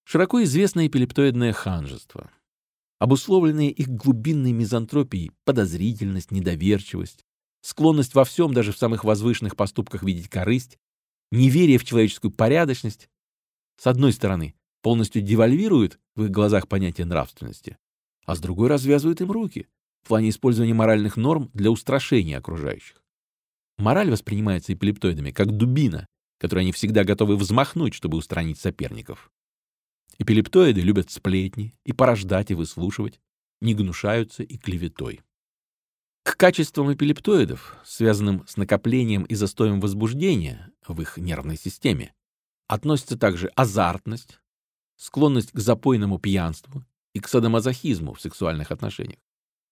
Широко известно эпилептоидное ханжество обусловленные их глубинной мизантропией, подозрительность, недоверчивость, склонность во всем, даже в самых возвышенных поступках видеть корысть, неверие в человеческую порядочность, с одной стороны, полностью девальвируют в их глазах понятие нравственности, а с другой развязывают им руки в плане использования моральных норм для устрашения окружающих. Мораль воспринимается эпилептоидами как дубина, которой они всегда готовы взмахнуть, чтобы устранить соперников. Эпилептоиды любят сплетни и порождать и выслушивать, не гнушаются и клеветой. К качествам эпилептоидов, связанным с накоплением и застоем возбуждения в их нервной системе, относятся также азартность, склонность к запойному пьянству и к садомазохизму в сексуальных отношениях.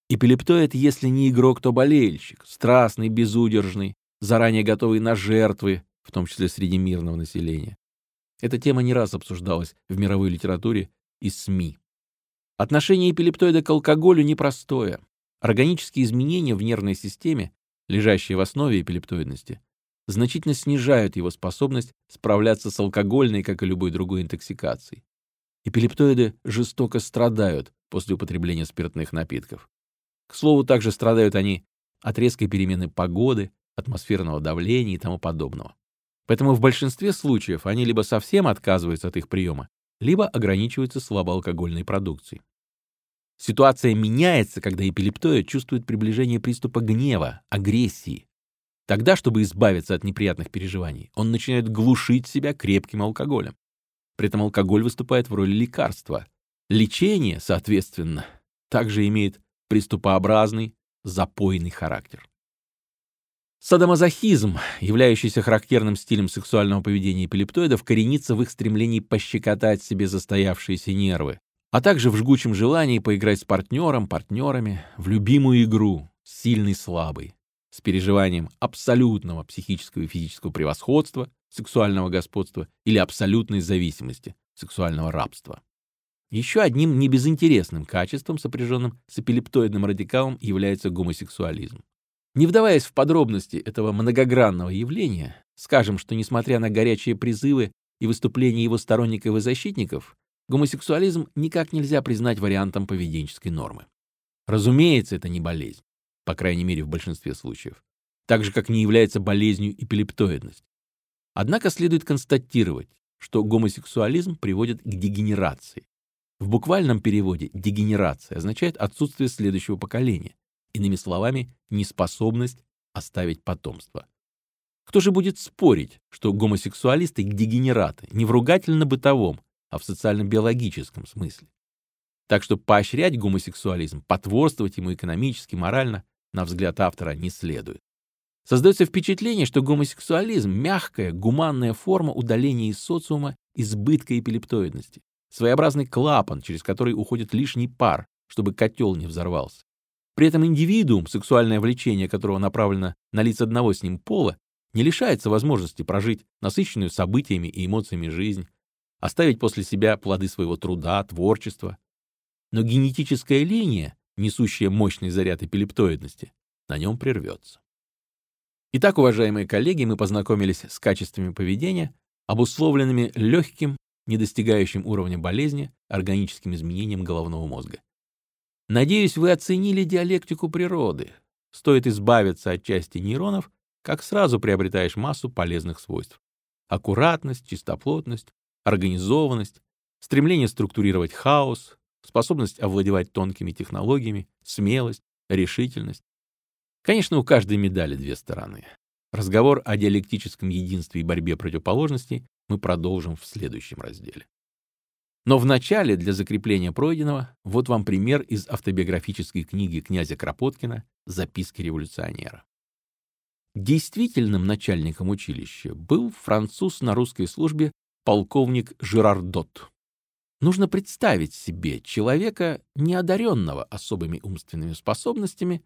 Эпилептоид, если не игрок, то болельщик, страстный, безудержный, заранее готовый на жертвы, в том числе среди мирного населения. Эта тема не раз обсуждалась в мировой литературе и СМИ. Отношение эпилептоида к алкоголю непростое. Органические изменения в нервной системе, лежащие в основе эпилептоидности, значительно снижают его способность справляться с алкогольной, как и любой другой интоксикацией. Эпилептоиды жестоко страдают после употребления спиртных напитков. К слову, также страдают они от резкой перемены погоды, атмосферного давления и тому подобного. Поэтому в большинстве случаев они либо совсем отказываются от их приема, либо ограничиваются слабоалкогольной продукцией. Ситуация меняется, когда эпилептоид чувствует приближение приступа гнева, агрессии. Тогда, чтобы избавиться от неприятных переживаний, он начинает глушить себя крепким алкоголем. При этом алкоголь выступает в роли лекарства. Лечение, соответственно, также имеет приступообразный, запойный характер. Садомазохизм, являющийся характерным стилем сексуального поведения эпилептоидов, коренится в их стремлении пощекотать себе застоявшиеся нервы, а также в жгучем желании поиграть с партнером, партнерами в любимую игру, сильный-слабый, с переживанием абсолютного психического и физического превосходства, сексуального господства или абсолютной зависимости, сексуального рабства. Еще одним небезынтересным качеством, сопряженным с эпилептоидным радикалом, является гомосексуализм. Не вдаваясь в подробности этого многогранного явления, скажем, что несмотря на горячие призывы и выступления его сторонников и защитников, гомосексуализм никак нельзя признать вариантом поведенческой нормы. Разумеется, это не болезнь, по крайней мере в большинстве случаев, так же как не является болезнью эпилептоидность. Однако следует констатировать, что гомосексуализм приводит к дегенерации. В буквальном переводе дегенерация означает отсутствие следующего поколения, Иными словами, неспособность оставить потомство. Кто же будет спорить, что гомосексуалисты — дегенераты не в ругательно-бытовом, а в социально-биологическом смысле? Так что поощрять гомосексуализм, потворствовать ему экономически, морально, на взгляд автора, не следует. Создается впечатление, что гомосексуализм — мягкая, гуманная форма удаления из социума избытка эпилептоидности, своеобразный клапан, через который уходит лишний пар, чтобы котел не взорвался. При этом индивидуум, сексуальное влечение которого направлено на лиц одного с ним пола, не лишается возможности прожить насыщенную событиями и эмоциями жизнь, оставить после себя плоды своего труда, творчества. Но генетическая линия, несущая мощный заряд эпилептоидности, на нем прервется. Итак, уважаемые коллеги, мы познакомились с качествами поведения, обусловленными легким, не достигающим уровня болезни, органическим изменением головного мозга. Надеюсь, вы оценили диалектику природы, стоит избавиться от части нейронов, как сразу приобретаешь массу полезных свойств. Аккуратность, чистоплотность, организованность, стремление структурировать хаос, способность овладевать тонкими технологиями, смелость, решительность. Конечно, у каждой медали две стороны. Разговор о диалектическом единстве и борьбе противоположностей мы продолжим в следующем разделе. Но в начале для закрепления пройденного вот вам пример из автобиографической книги князя Кропоткина «Записки революционера». Действительным начальником училища был француз на русской службе полковник Жерардот. Нужно представить себе человека, неодаренного особыми умственными способностями,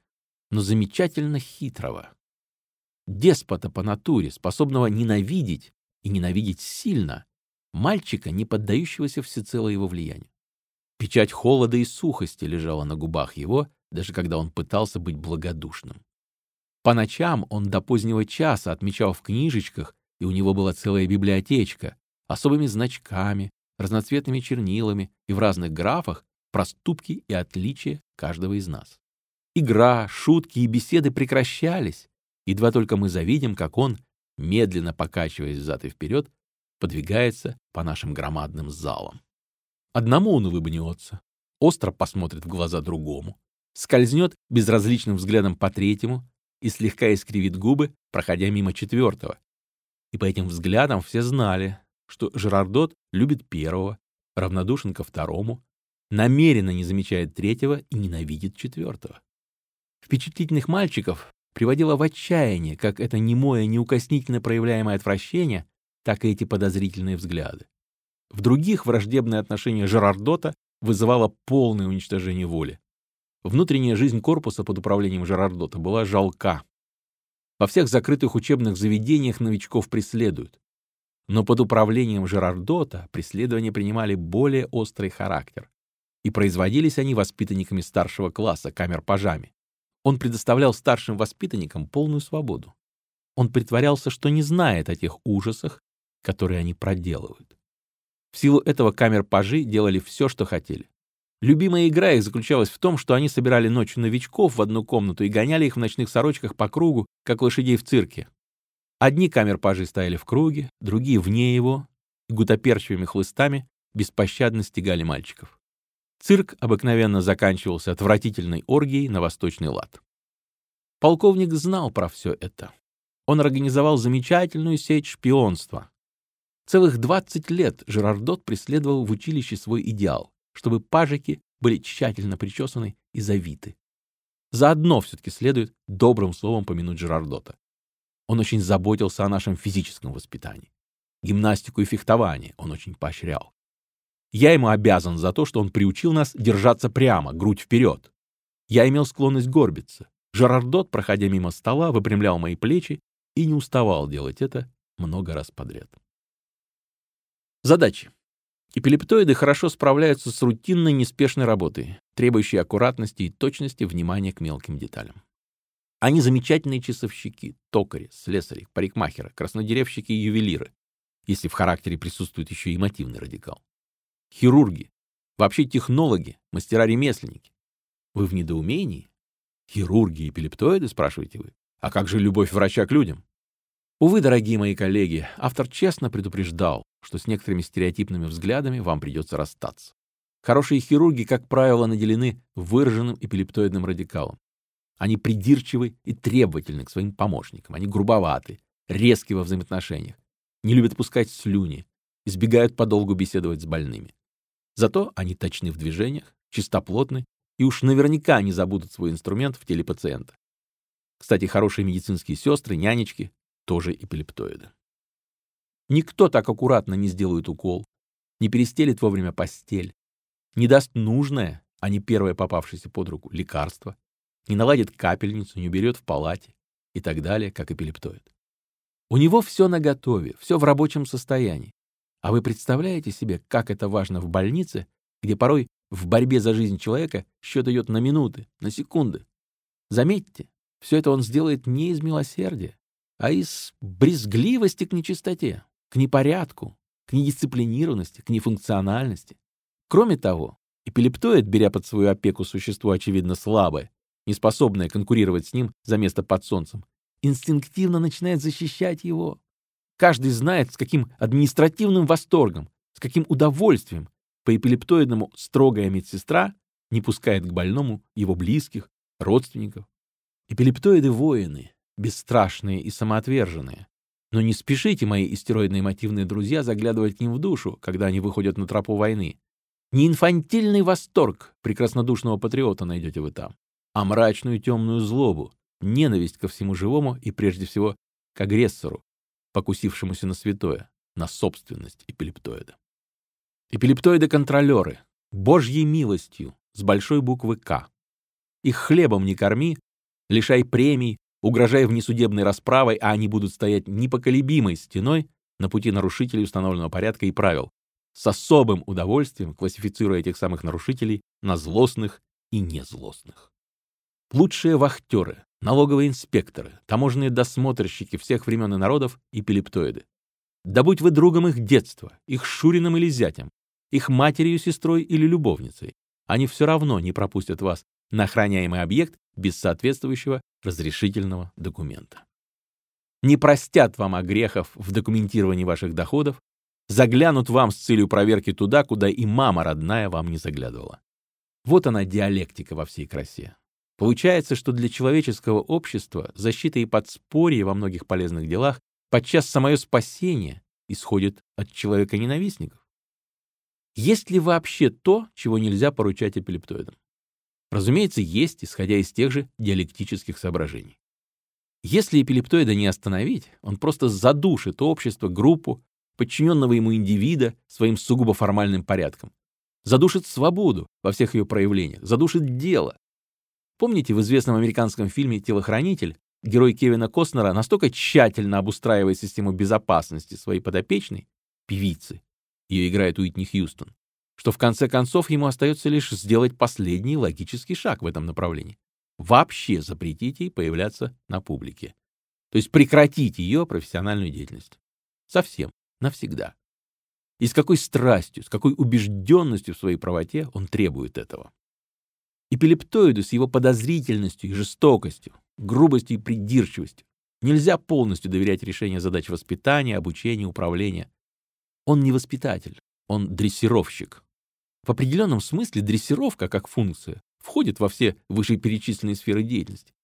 но замечательно хитрого. Деспота по натуре, способного ненавидеть и ненавидеть сильно, мальчика, не поддающегося всецело его влиянию. Печать холода и сухости лежала на губах его, даже когда он пытался быть благодушным. По ночам он до позднего часа отмечал в книжечках, и у него была целая библиотечка, особыми значками, разноцветными чернилами и в разных графах проступки и отличия каждого из нас. Игра, шутки и беседы прекращались, едва только мы завидим, как он, медленно покачиваясь взад и вперед, подвигается по нашим громадным залам. Одному он улыбнется, остро посмотрит в глаза другому, скользнет безразличным взглядом по третьему и слегка искривит губы, проходя мимо четвертого. И по этим взглядам все знали, что Жерардот любит первого, равнодушен ко второму, намеренно не замечает третьего и ненавидит четвертого. Впечатлительных мальчиков приводило в отчаяние как это немое, неукоснительно проявляемое отвращение, так и эти подозрительные взгляды. В других враждебное отношение Жерардота вызывало полное уничтожение воли. Внутренняя жизнь корпуса под управлением Жерардота была жалка. Во всех закрытых учебных заведениях новичков преследуют. Но под управлением Жерардота преследования принимали более острый характер. И производились они воспитанниками старшего класса, камер-пажами. Он предоставлял старшим воспитанникам полную свободу. Он притворялся, что не знает о тех ужасах, которые они проделывают. В силу этого камер-пажи делали все, что хотели. Любимая игра их заключалась в том, что они собирали ночью новичков в одну комнату и гоняли их в ночных сорочках по кругу, как лошадей в цирке. Одни камер-пажи стояли в круге, другие вне его, и гутоперчивыми хлыстами беспощадно стегали мальчиков. Цирк обыкновенно заканчивался отвратительной оргией на восточный лад. Полковник знал про все это. Он организовал замечательную сеть шпионства, Целых 20 лет Жерардот преследовал в училище свой идеал, чтобы пажики были тщательно причесаны и завиты. Заодно все-таки следует добрым словом помянуть Жерардота. Он очень заботился о нашем физическом воспитании. Гимнастику и фехтование он очень поощрял. Я ему обязан за то, что он приучил нас держаться прямо, грудь вперед. Я имел склонность горбиться. Жерардот, проходя мимо стола, выпрямлял мои плечи и не уставал делать это много раз подряд. Задачи. Эпилептоиды хорошо справляются с рутинной неспешной работой, требующей аккуратности и точности внимания к мелким деталям. Они замечательные часовщики, токари, слесари, парикмахеры, краснодеревщики и ювелиры, если в характере присутствует еще и мотивный радикал. Хирурги, вообще технологи, мастера-ремесленники. Вы в недоумении? Хирурги и эпилептоиды, спрашиваете вы? А как же любовь врача к людям? Увы, дорогие мои коллеги, автор честно предупреждал, что с некоторыми стереотипными взглядами вам придется расстаться. Хорошие хирурги, как правило, наделены выраженным эпилептоидным радикалом. Они придирчивы и требовательны к своим помощникам. Они грубоваты, резки во взаимоотношениях, не любят пускать слюни, избегают подолгу беседовать с больными. Зато они точны в движениях, чистоплотны и уж наверняка не забудут свой инструмент в теле пациента. Кстати, хорошие медицинские сестры, нянечки тоже эпилептоиды. Никто так аккуратно не сделает укол, не перестелит вовремя постель, не даст нужное, а не первое попавшееся под руку, лекарство, не наладит капельницу, не уберет в палате и так далее, как эпилептоид. У него все наготове, все в рабочем состоянии. А вы представляете себе, как это важно в больнице, где порой в борьбе за жизнь человека счет идет на минуты, на секунды. Заметьте, все это он сделает не из милосердия, а из брезгливости к нечистоте, к непорядку, к недисциплинированности, к нефункциональности. Кроме того, эпилептоид, беря под свою опеку существо очевидно слабое, не способная конкурировать с ним за место под солнцем, инстинктивно начинает защищать его. Каждый знает, с каким административным восторгом, с каким удовольствием по эпилептоидному строгая медсестра не пускает к больному его близких, родственников. Эпилептоиды — воины, бесстрашные и самоотверженные. Но не спешите, мои истероидные мотивные друзья, заглядывать к ним в душу, когда они выходят на тропу войны. Не инфантильный восторг прекраснодушного патриота найдете вы там, а мрачную темную злобу, ненависть ко всему живому и прежде всего к агрессору, покусившемуся на святое, на собственность эпилептоида. Эпилептоиды-контролеры, божьей милостью, с большой буквы «К». Их хлебом не корми, лишай премий, угрожая внесудебной расправой, а они будут стоять непоколебимой стеной на пути нарушителей установленного порядка и правил, с особым удовольствием классифицируя этих самых нарушителей на злостных и незлостных. Лучшие вахтеры, налоговые инспекторы, таможенные досмотрщики всех времен и народов — эпилептоиды. Да будь вы другом их детства, их шурином или зятем, их матерью, сестрой или любовницей, они все равно не пропустят вас на охраняемый объект без соответствующего разрешительного документа. Не простят вам огрехов в документировании ваших доходов, заглянут вам с целью проверки туда, куда и мама родная вам не заглядывала. Вот она диалектика во всей красе. Получается, что для человеческого общества защита и подспорье во многих полезных делах, подчас самое спасение, исходит от человека-ненавистников. Есть ли вообще то, чего нельзя поручать эпилептоидам? Разумеется, есть, исходя из тех же диалектических соображений. Если эпилептоида не остановить, он просто задушит общество, группу, подчиненного ему индивида своим сугубо формальным порядком. Задушит свободу во всех ее проявлениях, задушит дело. Помните в известном американском фильме «Телохранитель» герой Кевина Костнера настолько тщательно обустраивает систему безопасности своей подопечной, певицы, ее играет Уитни Хьюстон, что в конце концов ему остается лишь сделать последний логический шаг в этом направлении. Вообще запретить ей появляться на публике. То есть прекратить ее профессиональную деятельность. Совсем, навсегда. И с какой страстью, с какой убежденностью в своей правоте он требует этого. Эпилептоиду с его подозрительностью и жестокостью, грубостью и придирчивостью нельзя полностью доверять решению задач воспитания, обучения, управления. Он не воспитатель, он дрессировщик. В определенном смысле дрессировка, как функция, входит во все вышеперечисленные сферы деятельности.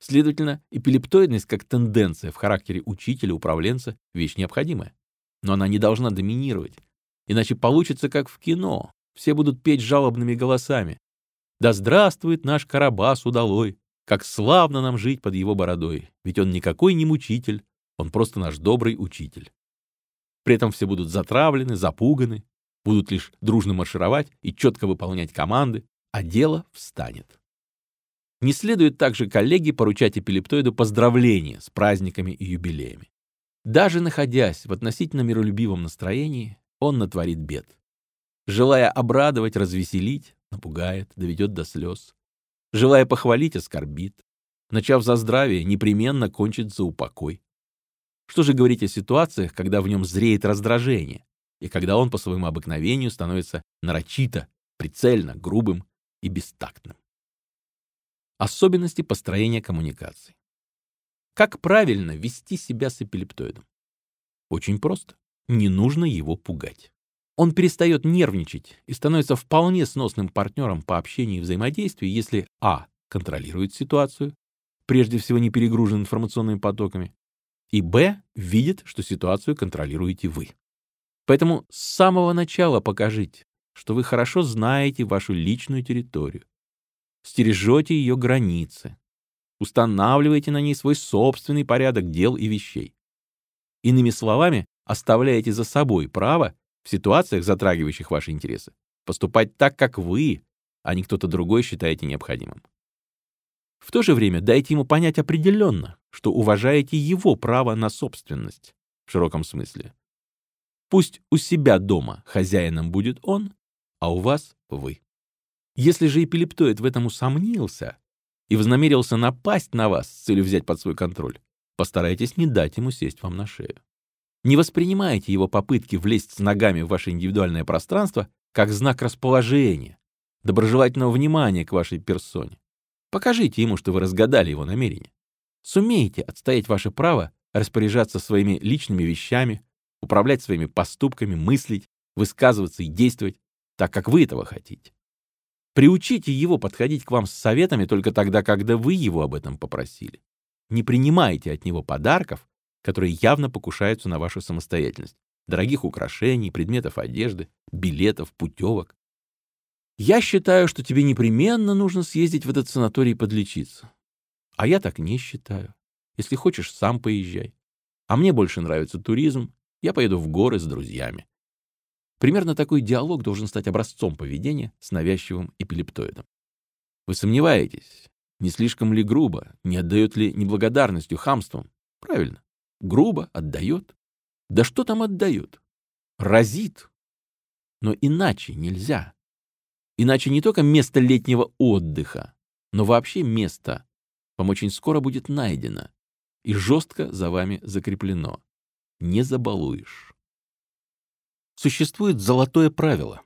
Следовательно, эпилептоидность как тенденция в характере учителя-управленца – вещь необходимая. Но она не должна доминировать, иначе получится как в кино. Все будут петь жалобными голосами. «Да здравствует наш Карабас удалой! Как славно нам жить под его бородой! Ведь он никакой не мучитель, он просто наш добрый учитель». При этом все будут затравлены, запуганы, будут лишь дружно маршировать и четко выполнять команды, а дело встанет. Не следует также коллеги поручать эпилептоиду поздравления с праздниками и юбилеями. Даже находясь в относительно миролюбивом настроении, он натворит бед. Желая обрадовать, развеселить, напугает, доведет до слез. Желая похвалить, оскорбит. Начав за здравие, непременно кончит за упокой. Что же говорить о ситуациях, когда в нем зреет раздражение, и когда он по своему обыкновению становится нарочито, прицельно, грубым и бестактным? Особенности построения коммуникаций. Как правильно вести себя с эпилептоидом? Очень просто. Не нужно его пугать. Он перестает нервничать и становится вполне сносным партнером по общению и взаимодействию, если а. контролирует ситуацию, прежде всего не перегружен информационными потоками, и б. видит, что ситуацию контролируете вы. Поэтому с самого начала покажите, что вы хорошо знаете вашу личную территорию, стережете ее границы, устанавливаете на ней свой собственный порядок дел и вещей. Иными словами, оставляете за собой право в ситуациях, затрагивающих ваши интересы, поступать так, как вы, а не кто-то другой считаете необходимым. В то же время дайте ему понять определенно, что уважаете его право на собственность в широком смысле. Пусть у себя дома хозяином будет он, а у вас — вы. Если же эпилептоид в этом усомнился и вознамерился напасть на вас с целью взять под свой контроль, постарайтесь не дать ему сесть вам на шею. Не воспринимайте его попытки влезть с ногами в ваше индивидуальное пространство как знак расположения, доброжелательного внимания к вашей персоне. Покажите ему, что вы разгадали его намерение. Сумеете отстоять ваше право распоряжаться своими личными вещами, управлять своими поступками, мыслить, высказываться и действовать так, как вы этого хотите. Приучите его подходить к вам с советами только тогда, когда вы его об этом попросили. Не принимайте от него подарков, которые явно покушаются на вашу самостоятельность. Дорогих украшений, предметов одежды, билетов, путевок. Я считаю, что тебе непременно нужно съездить в этот санаторий подлечиться. А я так не считаю. Если хочешь, сам поезжай. А мне больше нравится туризм. Я поеду в горы с друзьями. Примерно такой диалог должен стать образцом поведения с навязчивым эпилептоидом. Вы сомневаетесь, не слишком ли грубо, не отдает ли неблагодарностью, хамством? Правильно. Грубо отдает. Да что там отдает? Разит. Но иначе нельзя. Иначе не только место летнего отдыха, но вообще место вам очень скоро будет найдено и жестко за вами закреплено. Не забалуешь. Существует золотое правило.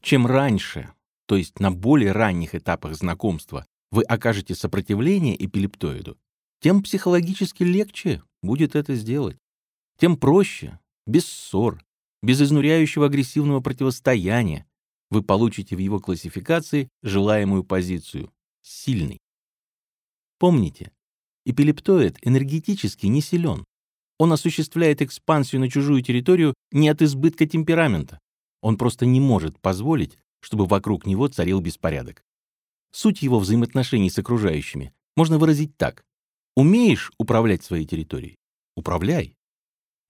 Чем раньше, то есть на более ранних этапах знакомства, вы окажете сопротивление эпилептоиду, тем психологически легче будет это сделать. Тем проще, без ссор, без изнуряющего агрессивного противостояния, вы получите в его классификации желаемую позицию — сильный. Помните, эпилептоид энергетически не силен. Он осуществляет экспансию на чужую территорию не от избытка темперамента. Он просто не может позволить, чтобы вокруг него царил беспорядок. Суть его взаимоотношений с окружающими можно выразить так. Умеешь управлять своей территорией? Управляй.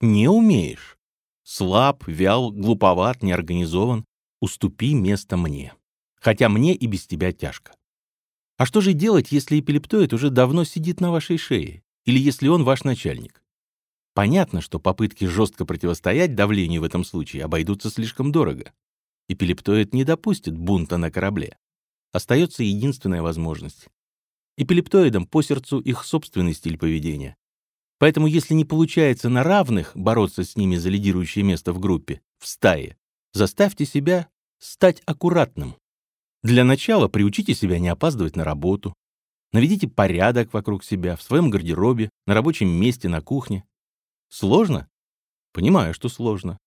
Не умеешь? Слаб, вял, глуповат, неорганизован. Уступи место мне. Хотя мне и без тебя тяжко. А что же делать, если эпилептоид уже давно сидит на вашей шее? Или если он ваш начальник? Понятно, что попытки жестко противостоять давлению в этом случае обойдутся слишком дорого. Эпилептоид не допустит бунта на корабле. Остается единственная возможность. Эпилептоидам по сердцу их собственный стиль поведения. Поэтому если не получается на равных бороться с ними за лидирующее место в группе, в стае, заставьте себя стать аккуратным. Для начала приучите себя не опаздывать на работу. Наведите порядок вокруг себя, в своем гардеробе, на рабочем месте, на кухне. Сложно? Понимаю, что сложно.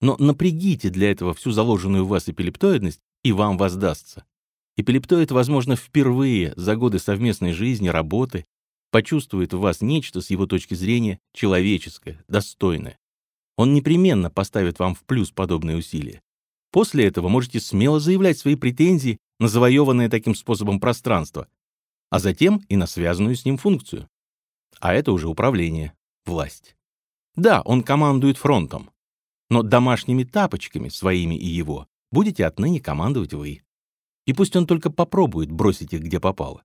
Но напрягите для этого всю заложенную в вас эпилептоидность, и вам воздастся. Эпилептоид, возможно, впервые за годы совместной жизни, работы, почувствует в вас нечто с его точки зрения человеческое, достойное. Он непременно поставит вам в плюс подобные усилия. После этого можете смело заявлять свои претензии на завоеванное таким способом пространство, а затем и на связанную с ним функцию. А это уже управление, власть. Да, он командует фронтом, но домашними тапочками, своими и его, будете отныне командовать вы. И пусть он только попробует бросить их где попало.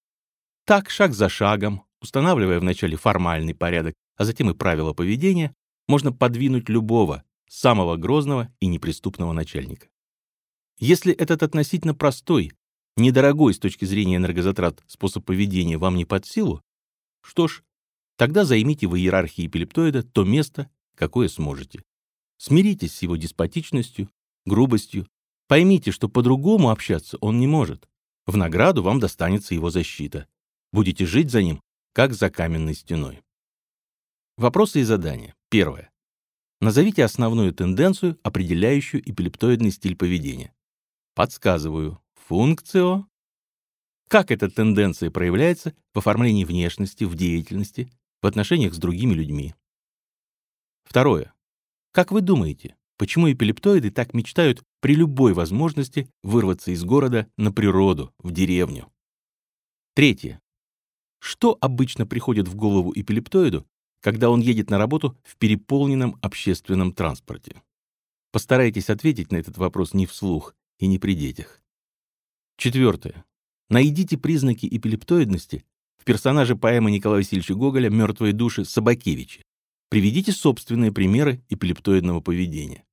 Так, шаг за шагом, устанавливая вначале формальный порядок, а затем и правила поведения, можно подвинуть любого, самого грозного и неприступного начальника. Если этот относительно простой, недорогой с точки зрения энергозатрат способ поведения вам не под силу, что ж, Тогда займите в иерархии эпилептоида то место, какое сможете. Смиритесь с его деспотичностью, грубостью. Поймите, что по-другому общаться он не может. В награду вам достанется его защита. Будете жить за ним, как за каменной стеной. Вопросы и задания. Первое. Назовите основную тенденцию, определяющую эпилептоидный стиль поведения. Подсказываю. Функцио. Как эта тенденция проявляется в оформлении внешности, в деятельности, в отношениях с другими людьми. Второе. Как вы думаете, почему эпилептоиды так мечтают при любой возможности вырваться из города на природу, в деревню? Третье. Что обычно приходит в голову эпилептоиду, когда он едет на работу в переполненном общественном транспорте? Постарайтесь ответить на этот вопрос не вслух и не при детях. Четвертое. Найдите признаки эпилептоидности в персонаже поэмы Николая Васильевича Гоголя «Мертвые души» Собакевичи. Приведите собственные примеры эпилептоидного поведения.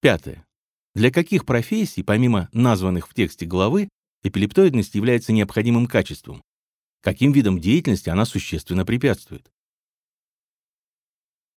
Пятое. Для каких профессий, помимо названных в тексте главы, эпилептоидность является необходимым качеством? Каким видом деятельности она существенно препятствует?